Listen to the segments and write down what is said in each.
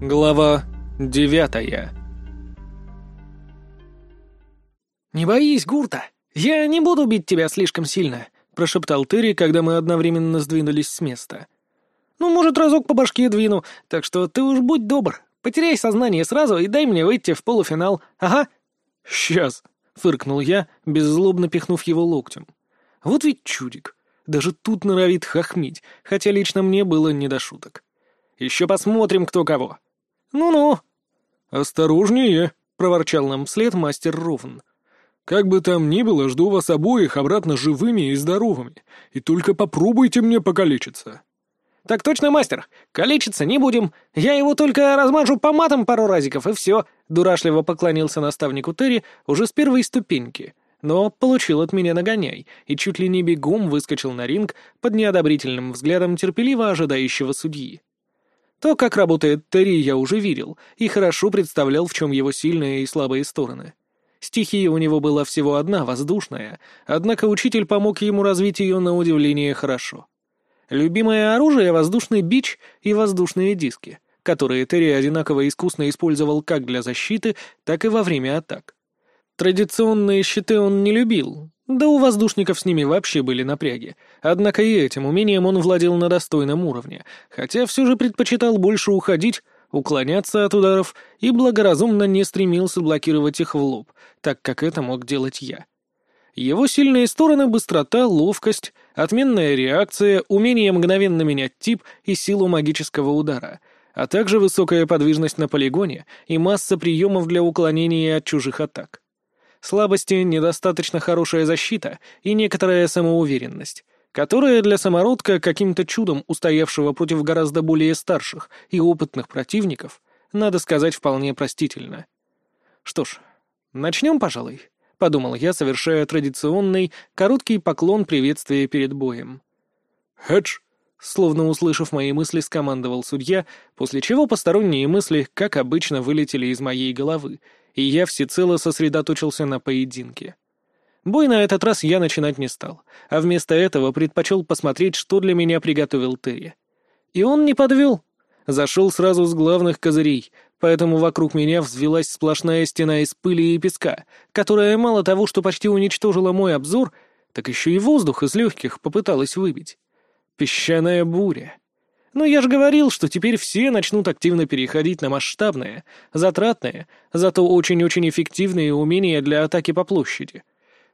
Глава девятая «Не боись, Гурта, я не буду бить тебя слишком сильно», — прошептал Терри, когда мы одновременно сдвинулись с места. «Ну, может, разок по башке двину, так что ты уж будь добр, потеряй сознание сразу и дай мне выйти в полуфинал, ага». «Сейчас», — фыркнул я, беззлобно пихнув его локтем. «Вот ведь чудик, даже тут норовит хохмить, хотя лично мне было не до шуток. Еще посмотрим, кто кого». «Ну-ну». «Осторожнее», — проворчал нам вслед мастер Ровн. «Как бы там ни было, жду вас обоих обратно живыми и здоровыми, и только попробуйте мне покалечиться». «Так точно, мастер. Калечиться не будем. Я его только размажу по матам пару разиков, и все», — дурашливо поклонился наставнику Терри уже с первой ступеньки, но получил от меня нагоняй и чуть ли не бегом выскочил на ринг под неодобрительным взглядом терпеливо ожидающего судьи. То, как работает Терри, я уже видел, и хорошо представлял, в чем его сильные и слабые стороны. Стихия у него была всего одна, воздушная, однако учитель помог ему развить ее на удивление хорошо. Любимое оружие — воздушный бич и воздушные диски, которые Терри одинаково искусно использовал как для защиты, так и во время атак. Традиционные щиты он не любил, да у воздушников с ними вообще были напряги. Однако и этим умением он владел на достойном уровне, хотя все же предпочитал больше уходить, уклоняться от ударов и благоразумно не стремился блокировать их в лоб, так как это мог делать я. Его сильные стороны — быстрота, ловкость, отменная реакция, умение мгновенно менять тип и силу магического удара, а также высокая подвижность на полигоне и масса приемов для уклонения от чужих атак. Слабости, недостаточно хорошая защита и некоторая самоуверенность, которая для самородка, каким-то чудом устоявшего против гораздо более старших и опытных противников, надо сказать, вполне простительно. Что ж, начнем, пожалуй, — подумал я, совершая традиционный короткий поклон приветствия перед боем. «Хедж!» Словно услышав мои мысли, скомандовал судья, после чего посторонние мысли, как обычно, вылетели из моей головы, и я всецело сосредоточился на поединке. Бой на этот раз я начинать не стал, а вместо этого предпочел посмотреть, что для меня приготовил Терри. И он не подвел. Зашел сразу с главных козырей, поэтому вокруг меня взвелась сплошная стена из пыли и песка, которая мало того, что почти уничтожила мой обзор, так еще и воздух из легких попыталась выбить. Песчаная буря. Но я же говорил, что теперь все начнут активно переходить на масштабные, затратные, зато очень-очень эффективные умения для атаки по площади.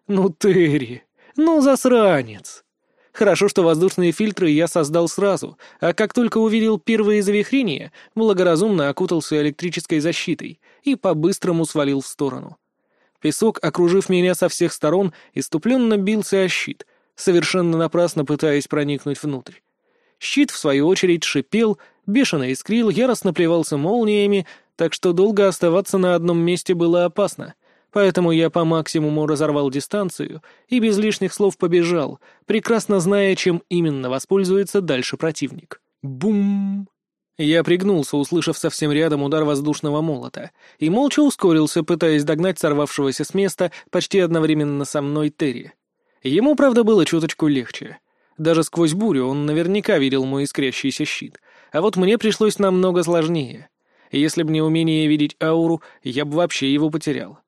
Ну, Терри, ну, засранец. Хорошо, что воздушные фильтры я создал сразу, а как только увидел первые завихрения, благоразумно окутался электрической защитой и по-быстрому свалил в сторону. Песок, окружив меня со всех сторон, иступленно бился о щит, совершенно напрасно пытаясь проникнуть внутрь. Щит, в свою очередь, шипел, бешено искрил, яростно плевался молниями, так что долго оставаться на одном месте было опасно. Поэтому я по максимуму разорвал дистанцию и без лишних слов побежал, прекрасно зная, чем именно воспользуется дальше противник. Бум! Я пригнулся, услышав совсем рядом удар воздушного молота, и молча ускорился, пытаясь догнать сорвавшегося с места почти одновременно со мной Терри. Ему, правда, было чуточку легче. Даже сквозь бурю он наверняка видел мой искрящийся щит. А вот мне пришлось намного сложнее. Если бы не умение видеть ауру, я бы вообще его потерял.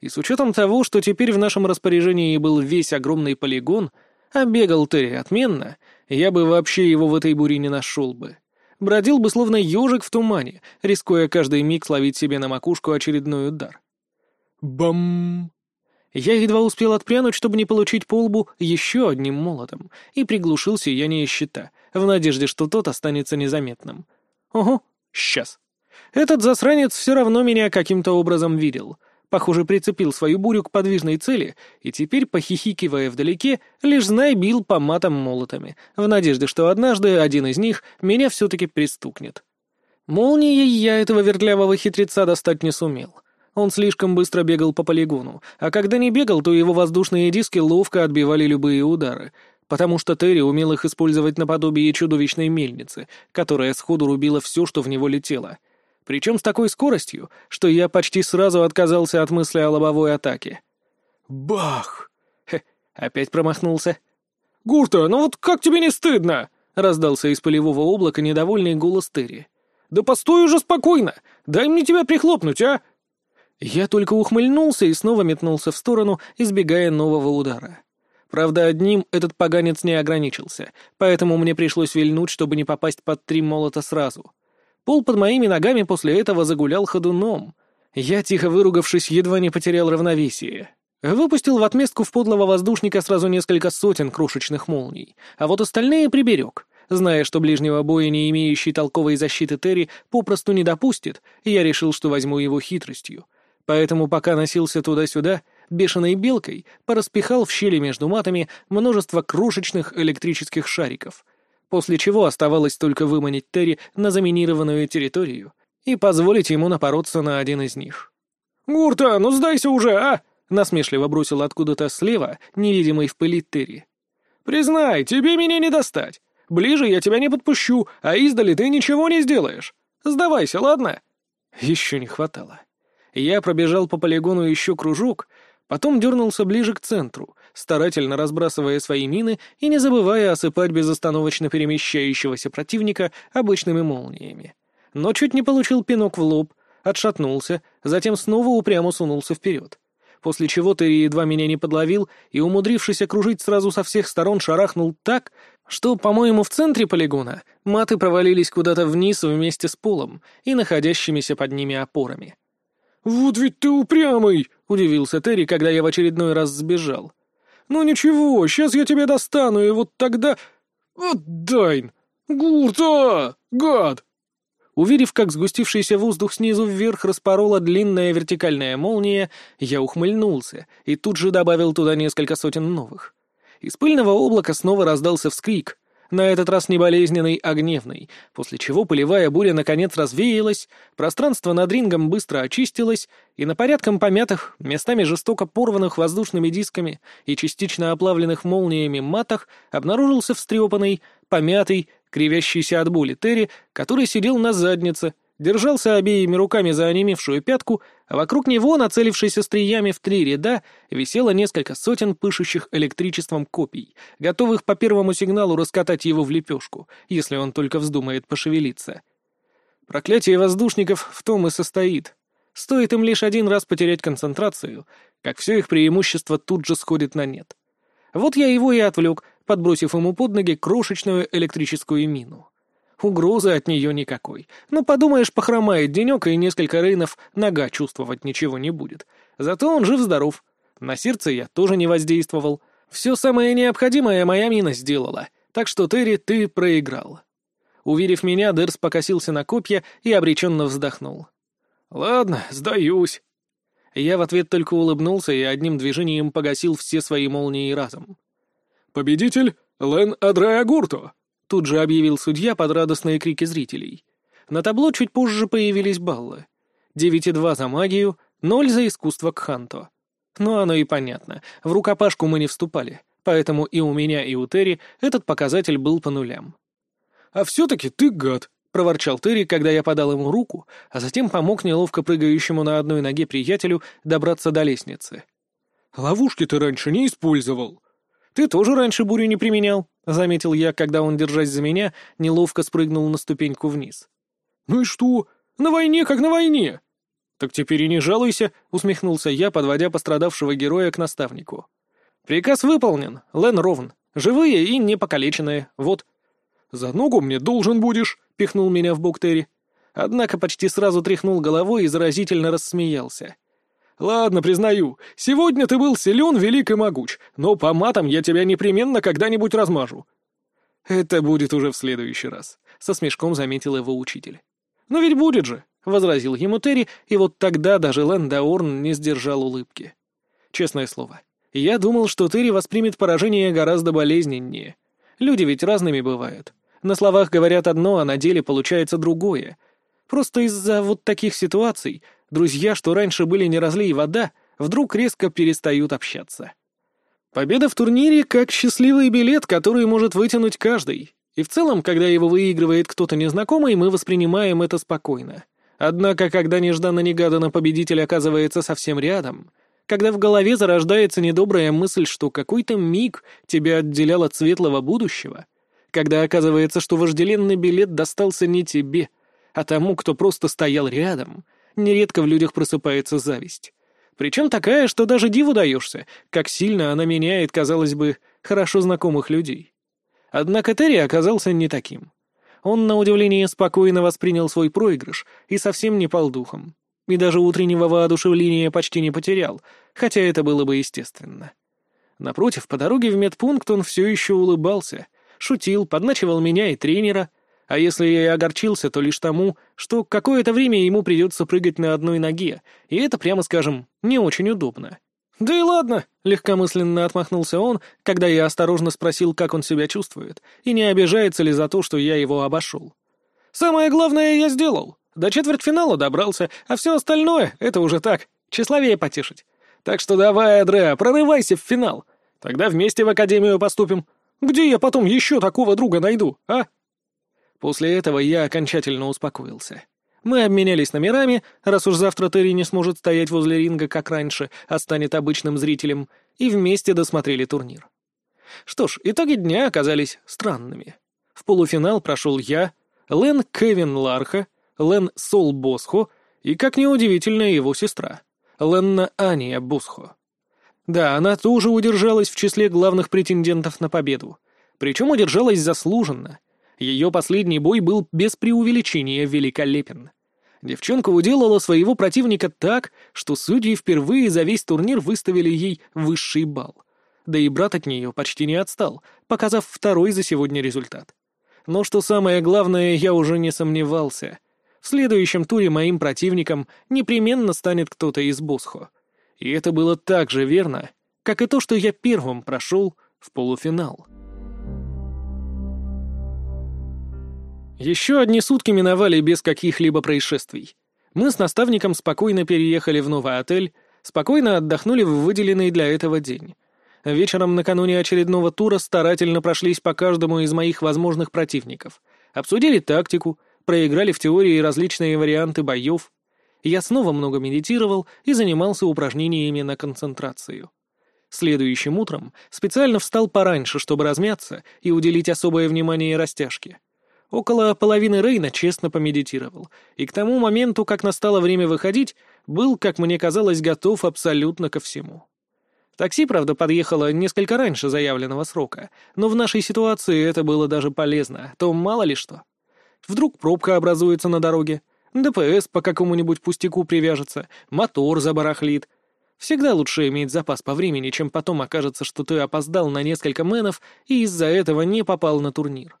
И с учетом того, что теперь в нашем распоряжении был весь огромный полигон, а бегал Терри отменно, я бы вообще его в этой буре не нашел бы. Бродил бы словно ежик в тумане, рискуя каждый миг словить себе на макушку очередной удар. Бам! Я едва успел отпрянуть, чтобы не получить по лбу еще одним молотом, и приглушил сияние щита, в надежде, что тот останется незаметным. Ого, сейчас. Этот засранец все равно меня каким-то образом видел. Похоже, прицепил свою бурю к подвижной цели, и теперь, похихикивая вдалеке, лишь знай бил по матам молотами, в надежде, что однажды один из них меня все-таки пристукнет. Молнией я этого вертлявого хитреца достать не сумел — он слишком быстро бегал по полигону, а когда не бегал, то его воздушные диски ловко отбивали любые удары, потому что Терри умел их использовать наподобие чудовищной мельницы, которая сходу рубила все, что в него летело. Причем с такой скоростью, что я почти сразу отказался от мысли о лобовой атаке. Бах! Хе, опять промахнулся. «Гурта, ну вот как тебе не стыдно?» — раздался из полевого облака недовольный голос Терри. Да постой уже спокойно! Дай мне тебя прихлопнуть, а!» Я только ухмыльнулся и снова метнулся в сторону, избегая нового удара. Правда, одним этот поганец не ограничился, поэтому мне пришлось вильнуть, чтобы не попасть под три молота сразу. Пол под моими ногами после этого загулял ходуном. Я, тихо выругавшись, едва не потерял равновесие. Выпустил в отместку в подлого воздушника сразу несколько сотен крошечных молний, а вот остальные приберег. Зная, что ближнего боя, не имеющий толковой защиты Терри, попросту не допустит, я решил, что возьму его хитростью. Поэтому пока носился туда-сюда, бешеной белкой пораспихал в щели между матами множество крошечных электрических шариков, после чего оставалось только выманить Терри на заминированную территорию и позволить ему напороться на один из них. «Гурта, ну сдайся уже, а!» — насмешливо бросил откуда-то слева, невидимый в пыли Терри. «Признай, тебе меня не достать. Ближе я тебя не подпущу, а издали ты ничего не сделаешь. Сдавайся, ладно?» Еще не хватало. Я пробежал по полигону еще кружок, потом дернулся ближе к центру, старательно разбрасывая свои мины и не забывая осыпать безостановочно перемещающегося противника обычными молниями. Но чуть не получил пинок в лоб, отшатнулся, затем снова упрямо сунулся вперед после чего ты едва меня не подловил и, умудрившись окружить сразу со всех сторон, шарахнул так, что, по-моему, в центре полигона маты провалились куда-то вниз вместе с полом и находящимися под ними опорами. «Вот ведь ты упрямый!» — удивился Терри, когда я в очередной раз сбежал. «Ну ничего, сейчас я тебя достану, и вот тогда... Вот Дайн! Гурта! Гад!» Уверив, как сгустившийся воздух снизу вверх распорола длинная вертикальная молния, я ухмыльнулся и тут же добавил туда несколько сотен новых. Из пыльного облака снова раздался вскрик, на этот раз не болезненный, а гневный, после чего пылевая буря наконец развеялась, пространство над рингом быстро очистилось, и на порядком помятых, местами жестоко порванных воздушными дисками и частично оплавленных молниями матах обнаружился встрепанный, помятый, кривящийся от боли Терри, который сидел на заднице, держался обеими руками за онемевшую пятку, а вокруг него, нацелившись остриями в три ряда, висело несколько сотен пышущих электричеством копий, готовых по первому сигналу раскатать его в лепешку, если он только вздумает пошевелиться. Проклятие воздушников в том и состоит. Стоит им лишь один раз потерять концентрацию, как все их преимущество тут же сходит на нет. Вот я его и отвлек, подбросив ему под ноги крошечную электрическую мину. Угрозы от нее никакой. Но подумаешь, похромает денек, и несколько рейнов нога чувствовать ничего не будет. Зато он жив-здоров. На сердце я тоже не воздействовал. Все самое необходимое моя мина сделала. Так что, Терри, ты проиграл. Уверив меня, Дерс покосился на копья и обреченно вздохнул. «Ладно, сдаюсь». Я в ответ только улыбнулся и одним движением погасил все свои молнии разом. «Победитель Лен Адреа Гурто!» Тут же объявил судья под радостные крики зрителей. На табло чуть позже появились баллы. 9,2 за магию, 0 за искусство Кханто. Ну, оно и понятно. В рукопашку мы не вступали, поэтому и у меня, и у Терри этот показатель был по нулям. «А все-таки ты гад!» — проворчал Терри, когда я подал ему руку, а затем помог неловко прыгающему на одной ноге приятелю добраться до лестницы. «Ловушки ты раньше не использовал!» «Ты тоже раньше бурю не применял», — заметил я, когда он, держась за меня, неловко спрыгнул на ступеньку вниз. «Ну и что? На войне как на войне!» «Так теперь и не жалуйся», — усмехнулся я, подводя пострадавшего героя к наставнику. «Приказ выполнен, Лен Ровн. Живые и непокалеченные, вот». «За ногу мне должен будешь», — пихнул меня в бок Терри. Однако почти сразу тряхнул головой и заразительно рассмеялся. «Ладно, признаю, сегодня ты был силен, велик и могуч, но по матам я тебя непременно когда-нибудь размажу». «Это будет уже в следующий раз», — со смешком заметил его учитель. «Но ведь будет же», — возразил ему Терри, и вот тогда даже Лэндаорн не сдержал улыбки. Честное слово, я думал, что Терри воспримет поражение гораздо болезненнее. Люди ведь разными бывают. На словах говорят одно, а на деле получается другое. Просто из-за вот таких ситуаций друзья, что раньше были не разлей вода, вдруг резко перестают общаться. Победа в турнире как счастливый билет, который может вытянуть каждый. И в целом, когда его выигрывает кто-то незнакомый, мы воспринимаем это спокойно. Однако, когда нежданно-негаданно победитель оказывается совсем рядом, когда в голове зарождается недобрая мысль, что какой-то миг тебя отделял от светлого будущего, когда оказывается, что вожделенный билет достался не тебе — а тому, кто просто стоял рядом, нередко в людях просыпается зависть. Причем такая, что даже диву даешься, как сильно она меняет, казалось бы, хорошо знакомых людей. Однако Терри оказался не таким. Он, на удивление, спокойно воспринял свой проигрыш и совсем не пал духом. И даже утреннего воодушевления почти не потерял, хотя это было бы естественно. Напротив, по дороге в медпункт он все еще улыбался, шутил, подначивал меня и тренера, а если я и огорчился, то лишь тому, что какое-то время ему придется прыгать на одной ноге, и это, прямо скажем, не очень удобно. «Да и ладно», — легкомысленно отмахнулся он, когда я осторожно спросил, как он себя чувствует, и не обижается ли за то, что я его обошел. «Самое главное я сделал. До четвертьфинала добрался, а все остальное — это уже так, тщеславие потешить. Так что давай, Адреа, прорывайся в финал. Тогда вместе в академию поступим. Где я потом еще такого друга найду, а?» После этого я окончательно успокоился. Мы обменялись номерами, раз уж завтра Терри не сможет стоять возле ринга, как раньше, а станет обычным зрителем, и вместе досмотрели турнир. Что ж, итоги дня оказались странными. В полуфинал прошел я, Лен Кевин Ларха, Лен Сол Босхо и, как неудивительно, его сестра, Ленна Ания Босхо. Да, она тоже удержалась в числе главных претендентов на победу. Причем удержалась заслуженно — ее последний бой был без преувеличения великолепен. Девчонка уделала своего противника так, что судьи впервые за весь турнир выставили ей высший балл. Да и брат от нее почти не отстал, показав второй за сегодня результат. Но что самое главное, я уже не сомневался. В следующем туре моим противником непременно станет кто-то из Босхо. И это было так же верно, как и то, что я первым прошел в полуфинал. Еще одни сутки миновали без каких-либо происшествий. Мы с наставником спокойно переехали в новый отель, спокойно отдохнули в выделенный для этого день. Вечером накануне очередного тура старательно прошлись по каждому из моих возможных противников. Обсудили тактику, проиграли в теории различные варианты боев. Я снова много медитировал и занимался упражнениями на концентрацию. Следующим утром специально встал пораньше, чтобы размяться и уделить особое внимание растяжке. Около половины Рейна честно помедитировал, и к тому моменту, как настало время выходить, был, как мне казалось, готов абсолютно ко всему. Такси, правда, подъехало несколько раньше заявленного срока, но в нашей ситуации это было даже полезно, то мало ли что. Вдруг пробка образуется на дороге, ДПС по какому-нибудь пустяку привяжется, мотор забарахлит. Всегда лучше иметь запас по времени, чем потом окажется, что ты опоздал на несколько мэнов и из-за этого не попал на турнир.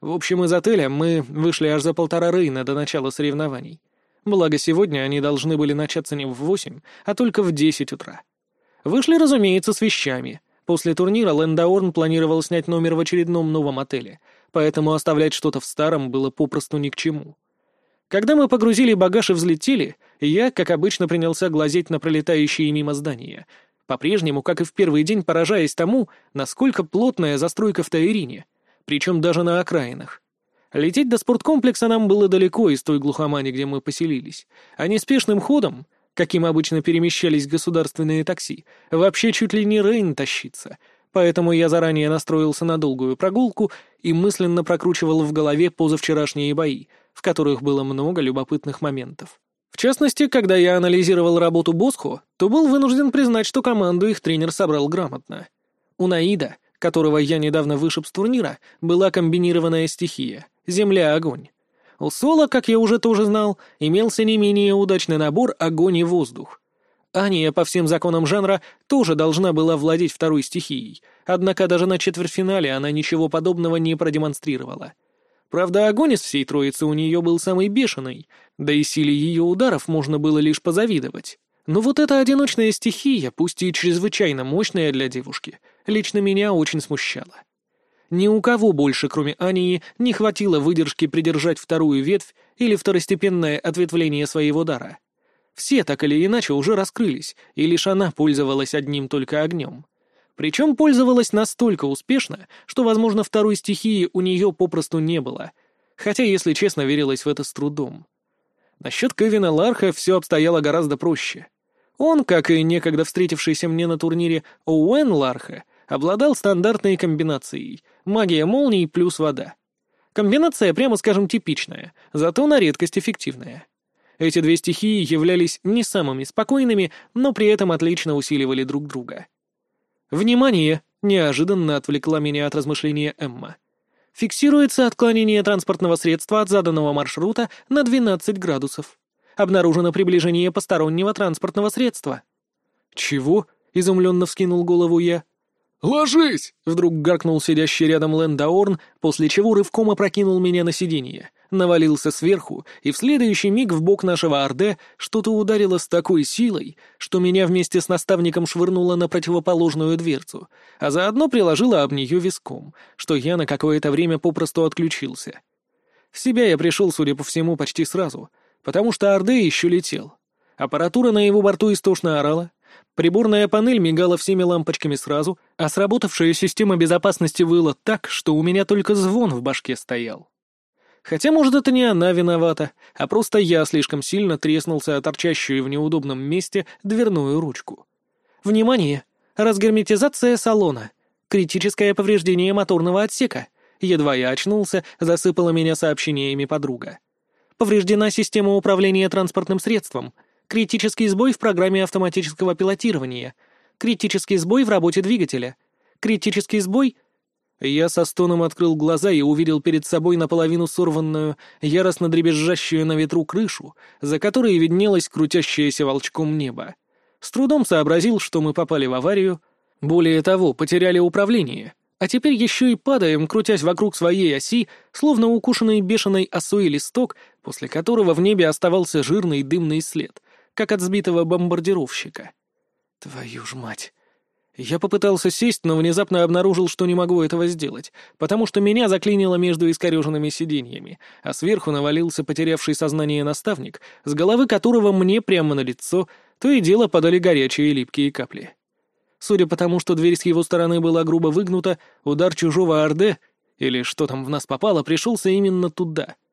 В общем, из отеля мы вышли аж за полтора рейна до начала соревнований. Благо, сегодня они должны были начаться не в восемь, а только в десять утра. Вышли, разумеется, с вещами. После турнира Лэндаорн планировал снять номер в очередном новом отеле, поэтому оставлять что-то в старом было попросту ни к чему. Когда мы погрузили багаж и взлетели, я, как обычно, принялся глазеть на пролетающие мимо здания, по-прежнему, как и в первый день, поражаясь тому, насколько плотная застройка в Таирине — причем даже на окраинах. Лететь до спорткомплекса нам было далеко из той глухомани, где мы поселились, а неспешным ходом, каким обычно перемещались государственные такси, вообще чуть ли не Рейн тащиться, поэтому я заранее настроился на долгую прогулку и мысленно прокручивал в голове позавчерашние бои, в которых было много любопытных моментов. В частности, когда я анализировал работу Босхо, то был вынужден признать, что команду их тренер собрал грамотно. У Наида которого я недавно вышиб с турнира, была комбинированная стихия — земля-огонь. У Соло, как я уже тоже знал, имелся не менее удачный набор огонь и воздух. Ания, по всем законам жанра, тоже должна была владеть второй стихией, однако даже на четвертьфинале она ничего подобного не продемонстрировала. Правда, огонь из всей троицы у нее был самый бешеный, да и силе ее ударов можно было лишь позавидовать. Но вот эта одиночная стихия, пусть и чрезвычайно мощная для девушки, лично меня очень смущала. Ни у кого больше, кроме Ании, не хватило выдержки придержать вторую ветвь или второстепенное ответвление своего дара. Все так или иначе уже раскрылись, и лишь она пользовалась одним только огнем. Причем пользовалась настолько успешно, что, возможно, второй стихии у нее попросту не было, хотя, если честно, верилась в это с трудом. Насчет Кевина Ларха все обстояло гораздо проще. Он, как и некогда встретившийся мне на турнире Оуэн Ларха, обладал стандартной комбинацией — магия молний плюс вода. Комбинация, прямо скажем, типичная, зато на редкость эффективная. Эти две стихии являлись не самыми спокойными, но при этом отлично усиливали друг друга. «Внимание!» — неожиданно отвлекла меня от размышления Эмма. «Фиксируется отклонение транспортного средства от заданного маршрута на 12 градусов. Обнаружено приближение постороннего транспортного средства». «Чего?» — изумленно вскинул голову я. «Ложись!» — вдруг гаркнул сидящий рядом Лэндаорн, после чего рывком опрокинул меня на сиденье, навалился сверху, и в следующий миг в бок нашего Орде что-то ударило с такой силой, что меня вместе с наставником швырнуло на противоположную дверцу, а заодно приложило об нее виском, что я на какое-то время попросту отключился. В себя я пришел, судя по всему, почти сразу, потому что Орде еще летел. Аппаратура на его борту истошно орала, Приборная панель мигала всеми лампочками сразу, а сработавшая система безопасности выла так, что у меня только звон в башке стоял. Хотя, может, это не она виновата, а просто я слишком сильно треснулся о торчащую в неудобном месте дверную ручку. Внимание! Разгерметизация салона. Критическое повреждение моторного отсека. Едва я очнулся, засыпала меня сообщениями подруга. Повреждена система управления транспортным средством — Критический сбой в программе автоматического пилотирования. Критический сбой в работе двигателя. Критический сбой... Я со стоном открыл глаза и увидел перед собой наполовину сорванную, яростно дребезжащую на ветру крышу, за которой виднелось крутящееся волчком небо. С трудом сообразил, что мы попали в аварию. Более того, потеряли управление. А теперь еще и падаем, крутясь вокруг своей оси, словно укушенный бешеной осой листок, после которого в небе оставался жирный дымный след — как от сбитого бомбардировщика. Твою ж мать! Я попытался сесть, но внезапно обнаружил, что не могу этого сделать, потому что меня заклинило между искореженными сиденьями, а сверху навалился потерявший сознание наставник, с головы которого мне прямо на лицо то и дело подали горячие липкие капли. Судя по тому, что дверь с его стороны была грубо выгнута, удар чужого Орде, или что там в нас попало, пришелся именно туда —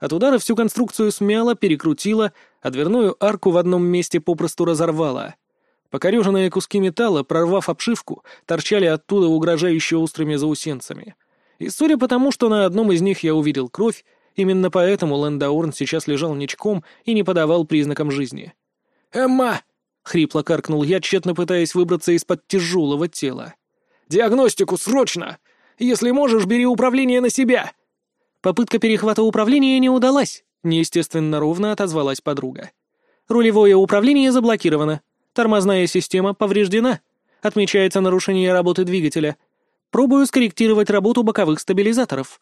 от удара всю конструкцию смяло, перекрутило, а дверную арку в одном месте попросту разорвало. Покореженные куски металла, прорвав обшивку, торчали оттуда угрожающе острыми заусенцами. И судя по тому, что на одном из них я увидел кровь, именно поэтому Лэндаурн сейчас лежал ничком и не подавал признакам жизни. «Эмма!» — хрипло каркнул я, тщетно пытаясь выбраться из-под тяжелого тела. «Диагностику, срочно! Если можешь, бери управление на себя!» Попытка перехвата управления не удалась, неестественно ровно отозвалась подруга. Рулевое управление заблокировано. Тормозная система повреждена. Отмечается нарушение работы двигателя. Пробую скорректировать работу боковых стабилизаторов.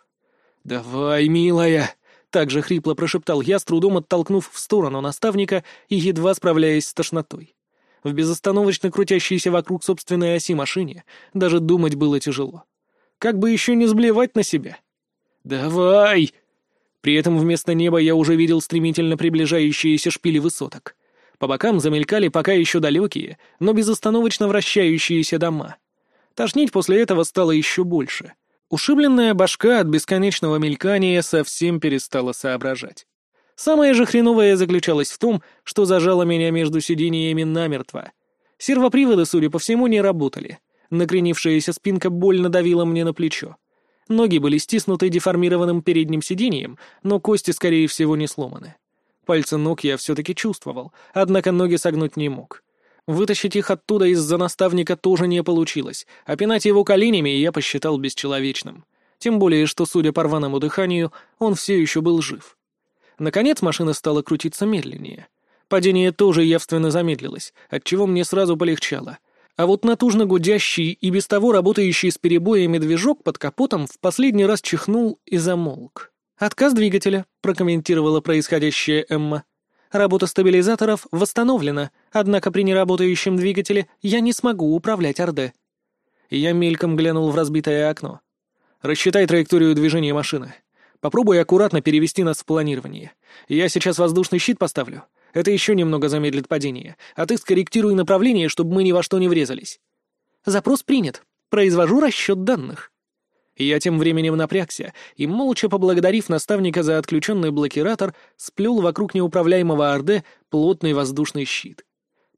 «Давай, милая!» — также хрипло прошептал я, с трудом оттолкнув в сторону наставника и едва справляясь с тошнотой. В безостановочно крутящейся вокруг собственной оси машине даже думать было тяжело. Как бы еще не сблевать на себя. «Давай!» При этом вместо неба я уже видел стремительно приближающиеся шпили высоток. По бокам замелькали пока еще далекие, но безостановочно вращающиеся дома. Тошнить после этого стало еще больше. Ушибленная башка от бесконечного мелькания совсем перестала соображать. Самое же хреновое заключалось в том, что зажало меня между сидениями намертво. Сервоприводы, судя по всему, не работали. Накренившаяся спинка больно давила мне на плечо. Ноги были стиснуты деформированным передним сиденьем, но кости, скорее всего, не сломаны. Пальцы ног я все-таки чувствовал, однако ноги согнуть не мог. Вытащить их оттуда из-за наставника тоже не получилось, а пинать его коленями я посчитал бесчеловечным. Тем более, что, судя по рваному дыханию, он все еще был жив. Наконец машина стала крутиться медленнее. Падение тоже явственно замедлилось, отчего мне сразу полегчало — а вот натужно гудящий и без того работающий с перебоями движок под капотом в последний раз чихнул и замолк. «Отказ двигателя», — прокомментировала происходящее Эмма. «Работа стабилизаторов восстановлена, однако при неработающем двигателе я не смогу управлять Орде». Я мельком глянул в разбитое окно. «Рассчитай траекторию движения машины. Попробуй аккуратно перевести нас в планирование. Я сейчас воздушный щит поставлю. Это еще немного замедлит падение, а ты скорректируй направление, чтобы мы ни во что не врезались. Запрос принят. Произвожу расчет данных. Я тем временем напрягся и, молча поблагодарив наставника за отключенный блокиратор, сплел вокруг неуправляемого АРД плотный воздушный щит.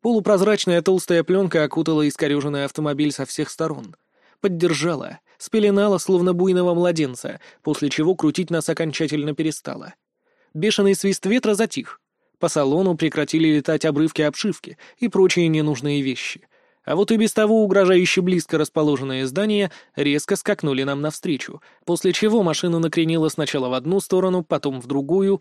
Полупрозрачная толстая пленка окутала искореженный автомобиль со всех сторон. Поддержала, спеленала словно буйного младенца, после чего крутить нас окончательно перестала. Бешеный свист ветра затих. По салону прекратили летать обрывки обшивки и прочие ненужные вещи. А вот и без того угрожающе близко расположенные здания резко скакнули нам навстречу, после чего машина накренила сначала в одну сторону, потом в другую.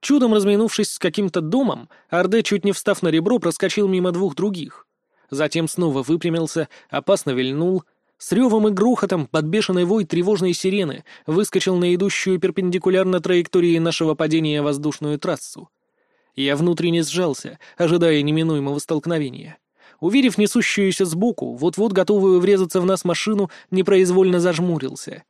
Чудом разминувшись с каким-то домом, Орде, чуть не встав на ребро, проскочил мимо двух других. Затем снова выпрямился, опасно вильнул. С ревом и грохотом под бешеный вой тревожной сирены выскочил на идущую перпендикулярно траектории нашего падения воздушную трассу. Я внутренне сжался, ожидая неминуемого столкновения. Уверив несущуюся сбоку, вот-вот готовую врезаться в нас машину, непроизвольно зажмурился.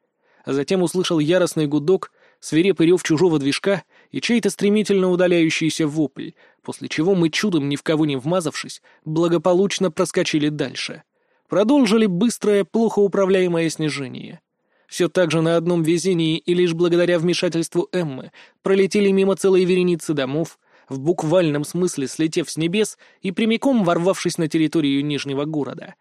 А затем услышал яростный гудок, свирепый рев чужого движка и чей-то стремительно удаляющийся вопль, после чего мы чудом, ни в кого не вмазавшись, благополучно проскочили дальше. Продолжили быстрое, плохо управляемое снижение. Все так же на одном везении и лишь благодаря вмешательству Эммы пролетели мимо целой вереницы домов, в буквальном смысле слетев с небес и прямиком ворвавшись на территорию Нижнего города.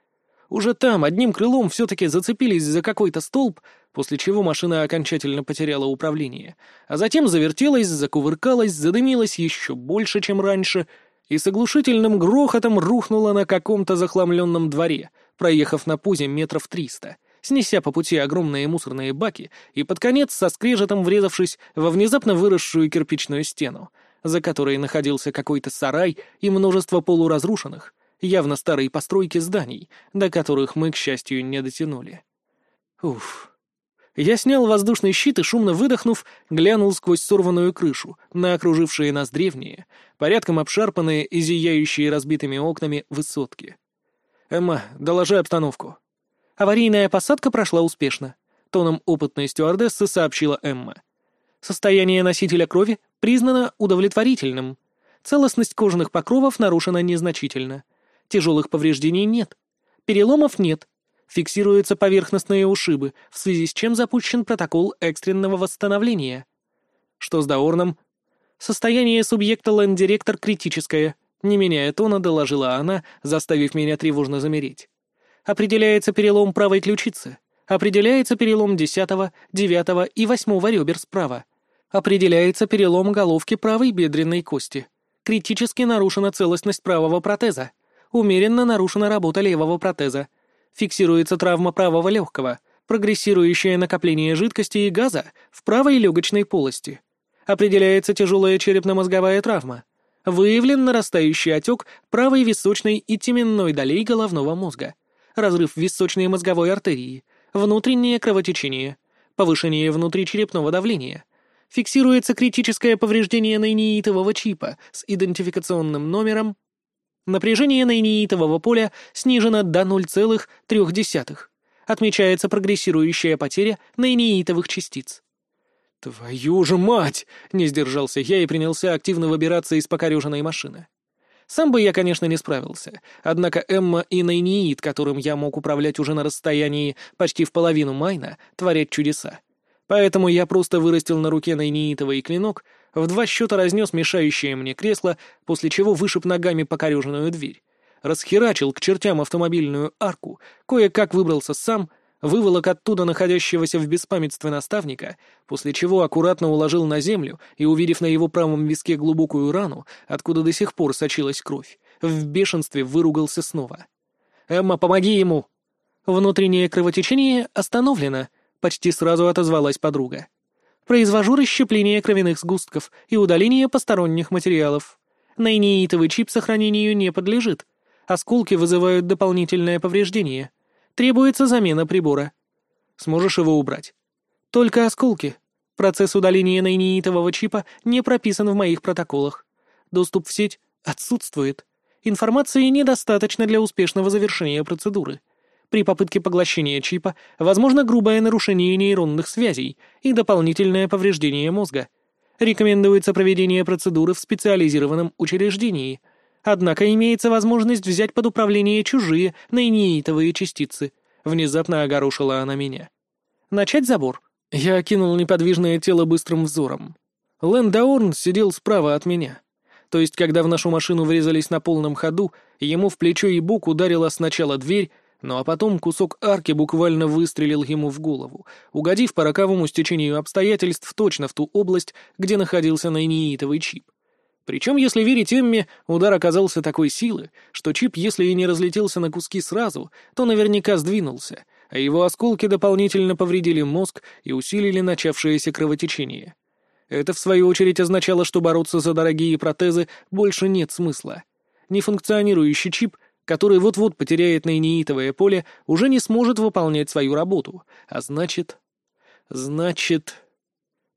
Уже там одним крылом все-таки зацепились за какой-то столб, после чего машина окончательно потеряла управление, а затем завертелась, закувыркалась, задымилась еще больше, чем раньше, и с оглушительным грохотом рухнула на каком-то захламленном дворе, проехав на пузе метров триста — снеся по пути огромные мусорные баки и под конец со скрежетом врезавшись во внезапно выросшую кирпичную стену, за которой находился какой-то сарай и множество полуразрушенных, явно старые постройки зданий, до которых мы, к счастью, не дотянули. Уф. Я снял воздушный щит и, шумно выдохнув, глянул сквозь сорванную крышу на окружившие нас древние, порядком обшарпанные и зияющие разбитыми окнами высотки. «Эмма, доложи обстановку». Аварийная посадка прошла успешно. Тоном опытной стюардессы сообщила Эмма. Состояние носителя крови признано удовлетворительным. Целостность кожных покровов нарушена незначительно. Тяжелых повреждений нет. Переломов нет. Фиксируются поверхностные ушибы, в связи с чем запущен протокол экстренного восстановления. Что с Даорном? Состояние субъекта ленд-директор критическое. Не меняя тона, доложила она, заставив меня тревожно замереть. Определяется перелом правой ключицы. Определяется перелом десятого, девятого и восьмого ребер справа. Определяется перелом головки правой бедренной кости. Критически нарушена целостность правого протеза. Умеренно нарушена работа левого протеза. Фиксируется травма правого легкого, прогрессирующее накопление жидкости и газа в правой легочной полости. Определяется тяжелая черепно-мозговая травма. Выявлен нарастающий отек правой височной и теменной долей головного мозга. Разрыв височной мозговой артерии. Внутреннее кровотечение. Повышение внутричерепного давления фиксируется критическое повреждение нейнеитового чипа с идентификационным номером. Напряжение нейнеитового поля снижено до 0,3. Отмечается прогрессирующая потеря нейнеитовых частиц. «Твою же мать!» — не сдержался я и принялся активно выбираться из покореженной машины. Сам бы я, конечно, не справился, однако Эмма и Нейниит, которым я мог управлять уже на расстоянии почти в половину майна, творят чудеса. Поэтому я просто вырастил на руке найнеитовый клинок, в два счета разнес мешающее мне кресло, после чего вышиб ногами покореженную дверь. Расхерачил к чертям автомобильную арку, кое-как выбрался сам, выволок оттуда находящегося в беспамятстве наставника, после чего аккуратно уложил на землю и, увидев на его правом виске глубокую рану, откуда до сих пор сочилась кровь, в бешенстве выругался снова. «Эмма, помоги ему!» Внутреннее кровотечение остановлено, — почти сразу отозвалась подруга. «Произвожу расщепление кровяных сгустков и удаление посторонних материалов. Нейнеитовый чип сохранению не подлежит. Осколки вызывают дополнительное повреждение. Требуется замена прибора. Сможешь его убрать?» «Только осколки. Процесс удаления нейнеитового чипа не прописан в моих протоколах. Доступ в сеть отсутствует. Информации недостаточно для успешного завершения процедуры. При попытке поглощения чипа возможно грубое нарушение нейронных связей и дополнительное повреждение мозга. Рекомендуется проведение процедуры в специализированном учреждении. Однако имеется возможность взять под управление чужие нейнеитовые частицы. Внезапно огорошила она меня. Начать забор. Я окинул неподвижное тело быстрым взором. Лэн Даорн сидел справа от меня. То есть, когда в нашу машину врезались на полном ходу, ему в плечо и бок ударила сначала дверь, Ну а потом кусок арки буквально выстрелил ему в голову, угодив по роковому стечению обстоятельств точно в ту область, где находился найнеитовый чип. Причем, если верить Эмме, удар оказался такой силы, что чип, если и не разлетелся на куски сразу, то наверняка сдвинулся, а его осколки дополнительно повредили мозг и усилили начавшееся кровотечение. Это, в свою очередь, означало, что бороться за дорогие протезы больше нет смысла. Нефункционирующий чип который вот-вот потеряет наиниитовое поле, уже не сможет выполнять свою работу. А значит... Значит...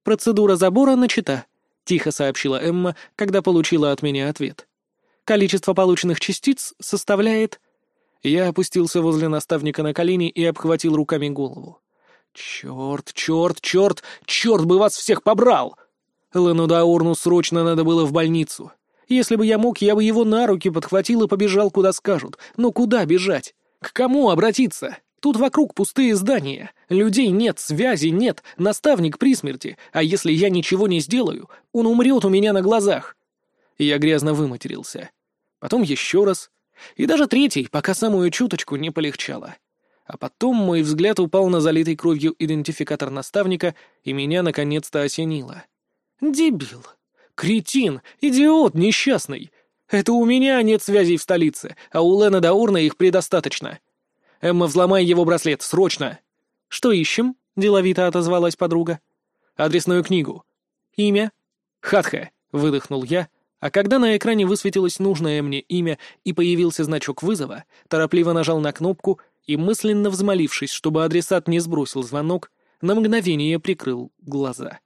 Процедура забора начата, — тихо сообщила Эмма, когда получила от меня ответ. Количество полученных частиц составляет... Я опустился возле наставника на колени и обхватил руками голову. «Черт, черт, черт, черт бы вас всех побрал!» Лену Даурну срочно надо было в больницу. Если бы я мог, я бы его на руки подхватил и побежал, куда скажут. Но куда бежать? К кому обратиться? Тут вокруг пустые здания. Людей нет, связи нет, наставник при смерти. А если я ничего не сделаю, он умрет у меня на глазах. Я грязно выматерился. Потом еще раз. И даже третий, пока самую чуточку не полегчало. А потом мой взгляд упал на залитый кровью идентификатор наставника, и меня наконец-то осенило. Дебил. Кретин! Идиот несчастный! Это у меня нет связей в столице, а у Лена Даурна их предостаточно. Эмма, взломай его браслет, срочно!» «Что ищем?» — деловито отозвалась подруга. «Адресную книгу». «Имя?» «Хатха», — выдохнул я, а когда на экране высветилось нужное мне имя и появился значок вызова, торопливо нажал на кнопку и, мысленно взмолившись, чтобы адресат не сбросил звонок, на мгновение прикрыл глаза.